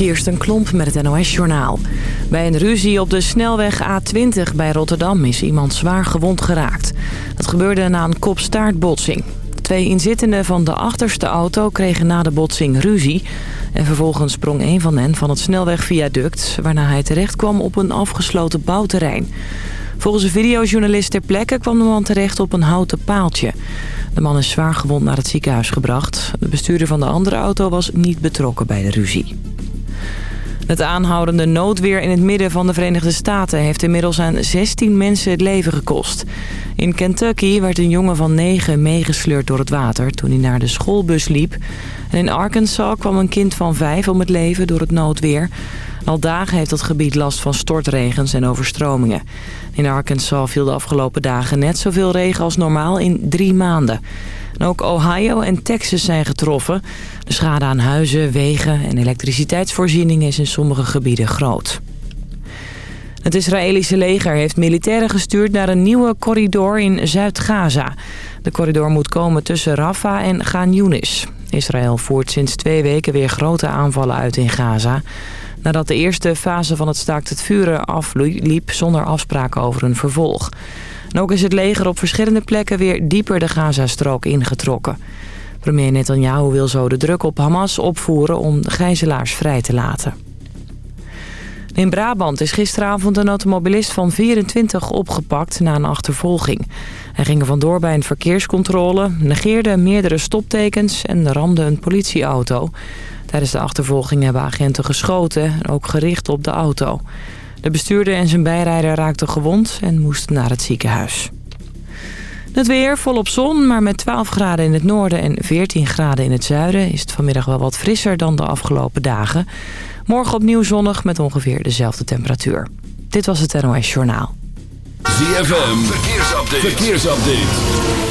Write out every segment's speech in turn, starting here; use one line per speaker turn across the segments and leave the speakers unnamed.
Kirsten Klomp met het NOS-journaal. Bij een ruzie op de snelweg A20 bij Rotterdam is iemand zwaar gewond geraakt. Dat gebeurde na een kopstaartbotsing. De twee inzittenden van de achterste auto kregen na de botsing ruzie... en vervolgens sprong een van hen van het snelwegviaduct... waarna hij terecht kwam op een afgesloten bouwterrein. Volgens een videojournalist ter plekke kwam de man terecht op een houten paaltje. De man is zwaar gewond naar het ziekenhuis gebracht. De bestuurder van de andere auto was niet betrokken bij de ruzie. Het aanhoudende noodweer in het midden van de Verenigde Staten... heeft inmiddels aan 16 mensen het leven gekost. In Kentucky werd een jongen van 9 meegesleurd door het water... toen hij naar de schoolbus liep. En in Arkansas kwam een kind van 5 om het leven door het noodweer. Al dagen heeft dat gebied last van stortregens en overstromingen. In Arkansas viel de afgelopen dagen net zoveel regen als normaal in drie maanden. En ook Ohio en Texas zijn getroffen. De schade aan huizen, wegen en elektriciteitsvoorziening is in sommige gebieden groot. Het Israëlische leger heeft militairen gestuurd naar een nieuwe corridor in Zuid-Gaza. De corridor moet komen tussen Rafah en Ghan Yunis. Israël voert sinds twee weken weer grote aanvallen uit in Gaza nadat de eerste fase van het staakt het vuren afliep zonder afspraken over een vervolg. En ook is het leger op verschillende plekken weer dieper de Gazastrook ingetrokken. Premier Netanyahu wil zo de druk op Hamas opvoeren om gijzelaars vrij te laten. In Brabant is gisteravond een automobilist van 24 opgepakt na een achtervolging. Hij ging er vandoor bij een verkeerscontrole, negeerde meerdere stoptekens en ramde een politieauto. Tijdens de achtervolging hebben agenten geschoten, ook gericht op de auto. De bestuurder en zijn bijrijder raakten gewond en moesten naar het ziekenhuis. Het weer volop zon, maar met 12 graden in het noorden en 14 graden in het zuiden... is het vanmiddag wel wat frisser dan de afgelopen dagen. Morgen opnieuw zonnig met ongeveer dezelfde temperatuur. Dit was het NOS Journaal.
ZFM, verkeersupdate. verkeersupdate.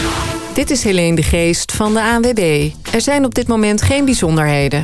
Dit is Helene de Geest van de ANWB. Er zijn op dit moment geen bijzonderheden.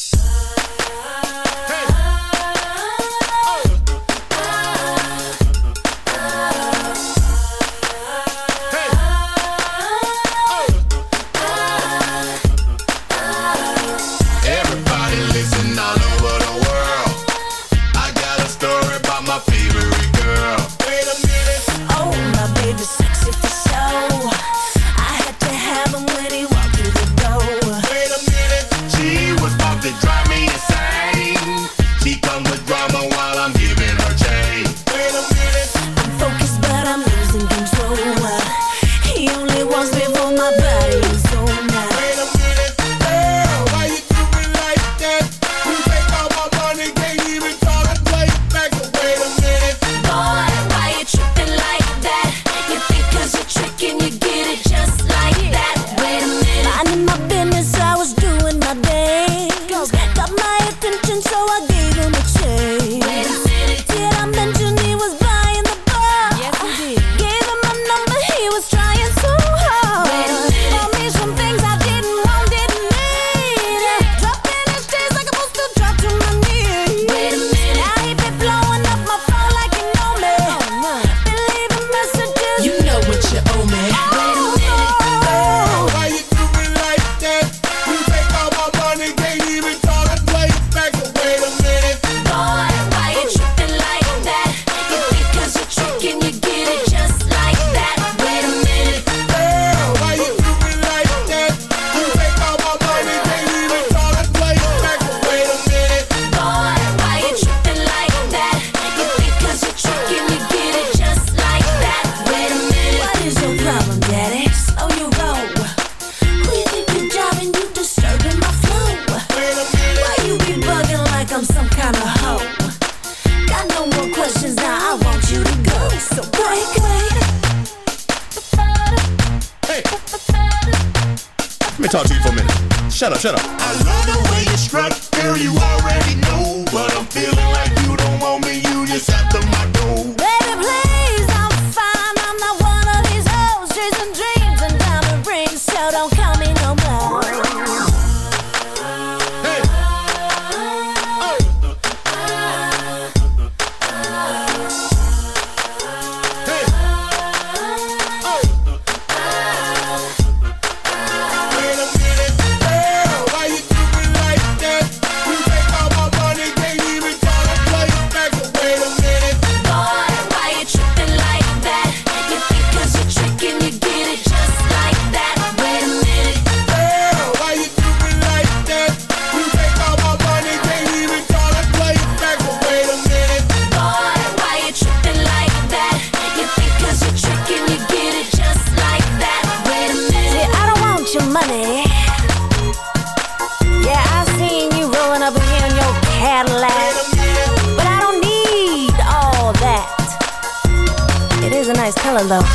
Merlot.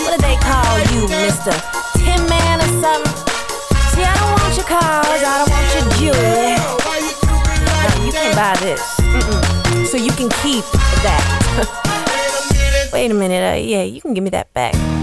what do they call you, Mr. Tin Man or something? See, I don't want your cars, I don't want your jewelry. No, you can't buy this. Mm -mm. So you can keep that. Wait a minute, uh, yeah, you can give me that back.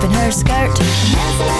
up in her skirt.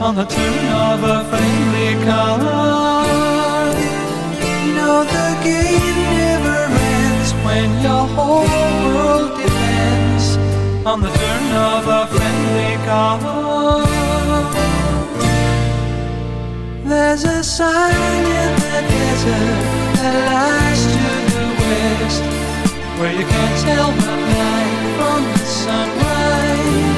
On the
turn of a friendly car. No, the game never ends when your whole world depends on the turn of a friendly car. There's a sign in the desert that lies to the west, where you can't tell the night from the sunrise.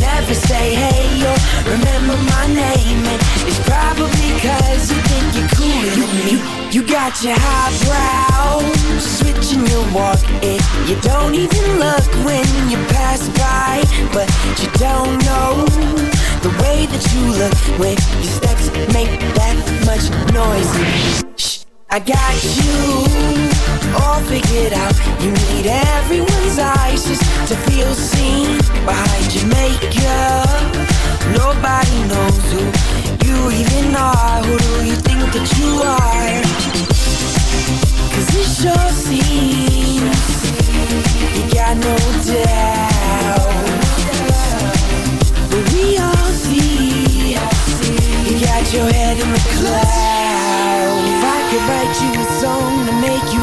never say hey or remember my name. And it's probably cause you think you're cooler than me You got your highbrow switching your walk. And you don't even look when you pass by But you don't know the way that you look When your steps make that much noise. Shh, I got you all figured out. You need everyone's eyes just to feel seen behind your makeup. Nobody knows who you even are. Who do you think that you are? Cause it sure seems you got no doubt. But we all see you got your head in the clouds. If I could write you a song to make you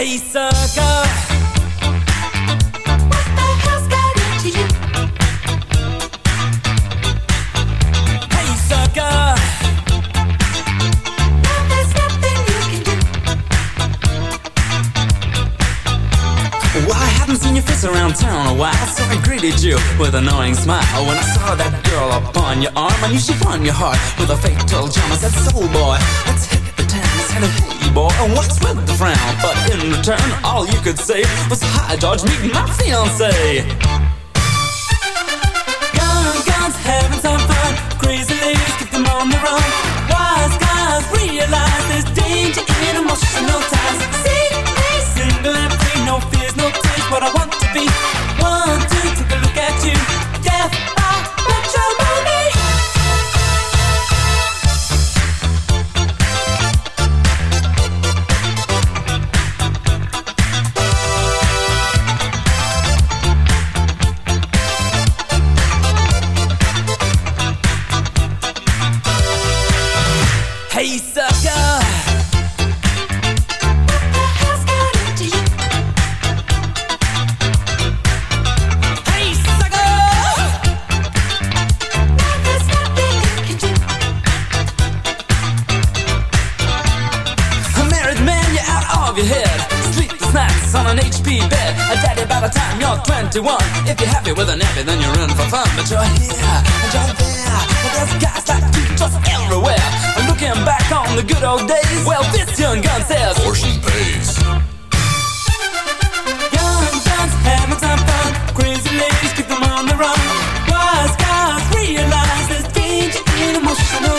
Hey, sucker. What the you? Hey, sucker. Now there's nothing you can do.
I haven't seen your face around town a while, so I greeted you with an annoying smile. When I saw that girl upon your arm, I knew she won your heart with a fatal charm. I said, soul boy, let's hit the town, boy, and what's with the frown? But in return, all you could say was, hi, George, meet my fiance.
Guns, guns, having some fun. Crazy ladies, keep them on the run. Wise guys realize there's danger in emotional ties. See me single and free, no fears, no tears, what I want to be. One, two, take a look at you.
21, if you're happy with a nappy, then you're in for fun. But you're here and you're there. But there's guys like you just everywhere. And looking back on the good old days, well, this young gun says, Portion pays. Young guns having some fun. Crazy ladies keep them on the run. Wise guys realize there's danger in emotional